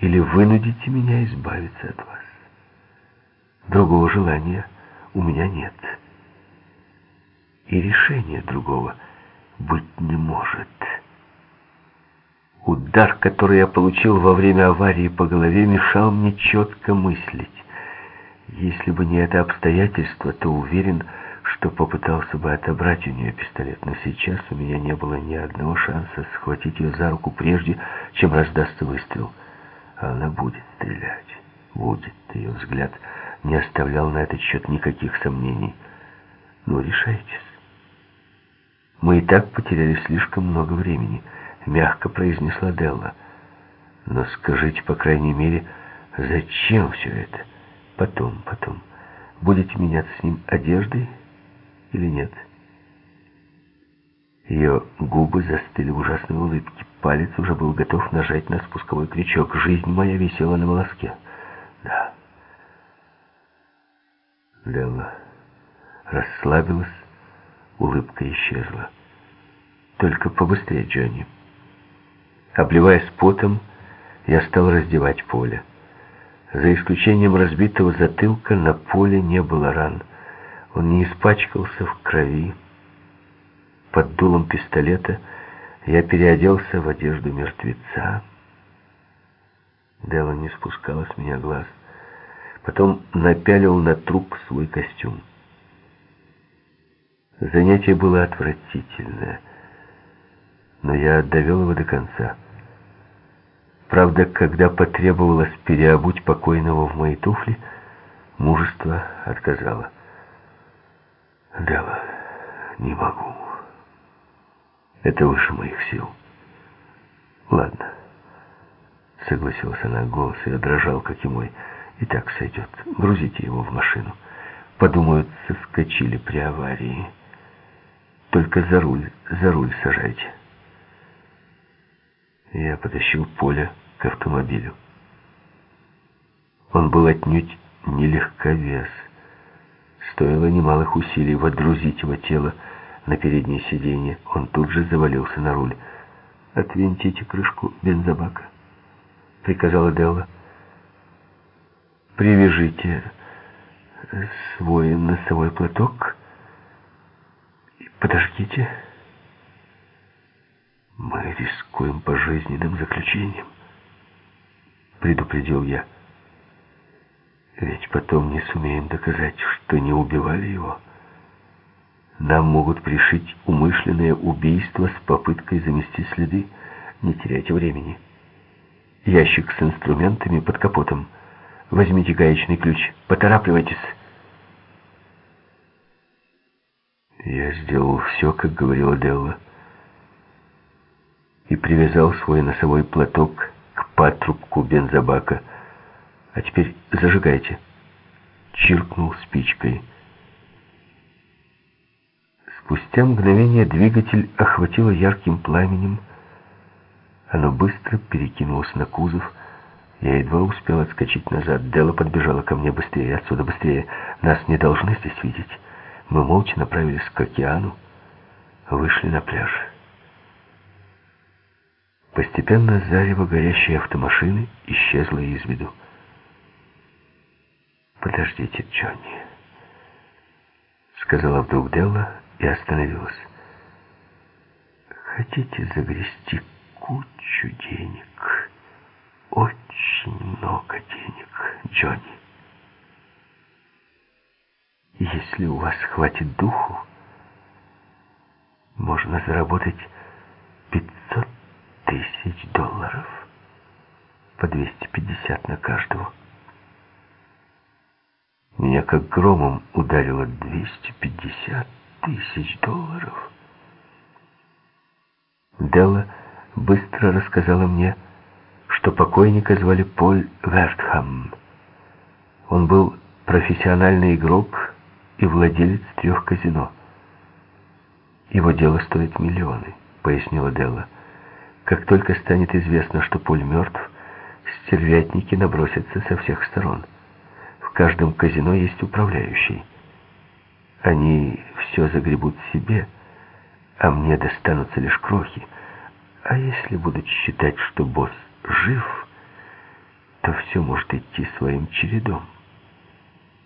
или вынудите меня избавиться от вас. Другого желания у меня нет. И решения другого быть не может. Удар, который я получил во время аварии по голове, мешал мне четко мыслить. Если бы не это обстоятельство, то уверен, что попытался бы отобрать у нее пистолет, но сейчас у меня не было ни одного шанса схватить ее за руку прежде, чем раздастся выстрел. Она будет стрелять. Будет. Ее взгляд не оставлял на этот счет никаких сомнений. Ну, решайтесь. Мы и так потеряли слишком много времени, мягко произнесла Делла. Но скажите, по крайней мере, зачем все это? Потом, потом. Будете меняться с ним одеждой или нет? Ее губы застыли в ужасной улыбке. Палец уже был готов нажать на спусковой крючок. Жизнь моя висела на волоске. Да. Делла расслабилась, улыбка исчезла. Только побыстрее, Джонни. Обливаясь потом, я стал раздевать поле. За исключением разбитого затылка на поле не было ран. Он не испачкался в крови. Под дулом пистолета я переоделся в одежду мертвеца. Делла не спускала с меня глаз. Потом напялил на труп свой костюм. Занятие было отвратительное, но я довел его до конца. Правда, когда потребовалось переобуть покойного в мои туфли, мужество отказало. Дело не могу. Это выше моих сил. Ладно. Согласилась она, голос ее дрожал, как и мой. И так сойдет. Грузите его в машину. Подумают, соскочили при аварии. Только за руль, за руль сажайте. Я потащил Поля к автомобилю. Он был отнюдь не легковес. Стоило немалых усилий водрузить его тело на переднее сиденье. Он тут же завалился на руль. «Отвинтите крышку бензобака», — приказала Делла. «Привяжите свой носовой платок и подождите». «Мы рискуем пожизненным заключением», — предупредил я. «Ведь потом не сумеем доказать, что не убивали его. Нам могут пришить умышленное убийство с попыткой замести следы. Не теряйте времени. Ящик с инструментами под капотом. Возьмите гаечный ключ. Поторапливайтесь». Я сделал все, как говорила Делла и привязал свой носовой платок к патрубку бензобака. «А теперь зажигайте», — чиркнул спичкой. Спустя мгновение двигатель охватило ярким пламенем. Оно быстро перекинулось на кузов. Я едва успел отскочить назад. Дела подбежала ко мне быстрее, отсюда быстрее. Нас не должны здесь видеть. Мы молча направились к океану, вышли на пляж. Постепенно зарево горящей автомашины исчезло из виду. «Подождите, Джонни», — сказала вдруг Делла и остановилась. «Хотите загрести кучу денег? Очень много денег, Джонни. Если у вас хватит духу, можно заработать 500 тысяч долларов. По 250 на каждого. Меня как громом ударило 250 тысяч долларов. Делла быстро рассказала мне, что покойника звали Поль Вертхам. Он был профессиональный игрок и владелец трех казино. Его дело стоит миллионы, пояснила Делла. Как только станет известно, что Поль мертв, стервятники набросятся со всех сторон. В каждом казино есть управляющий. Они все загребут себе, а мне достанутся лишь крохи. А если будут считать, что босс жив, то все может идти своим чередом.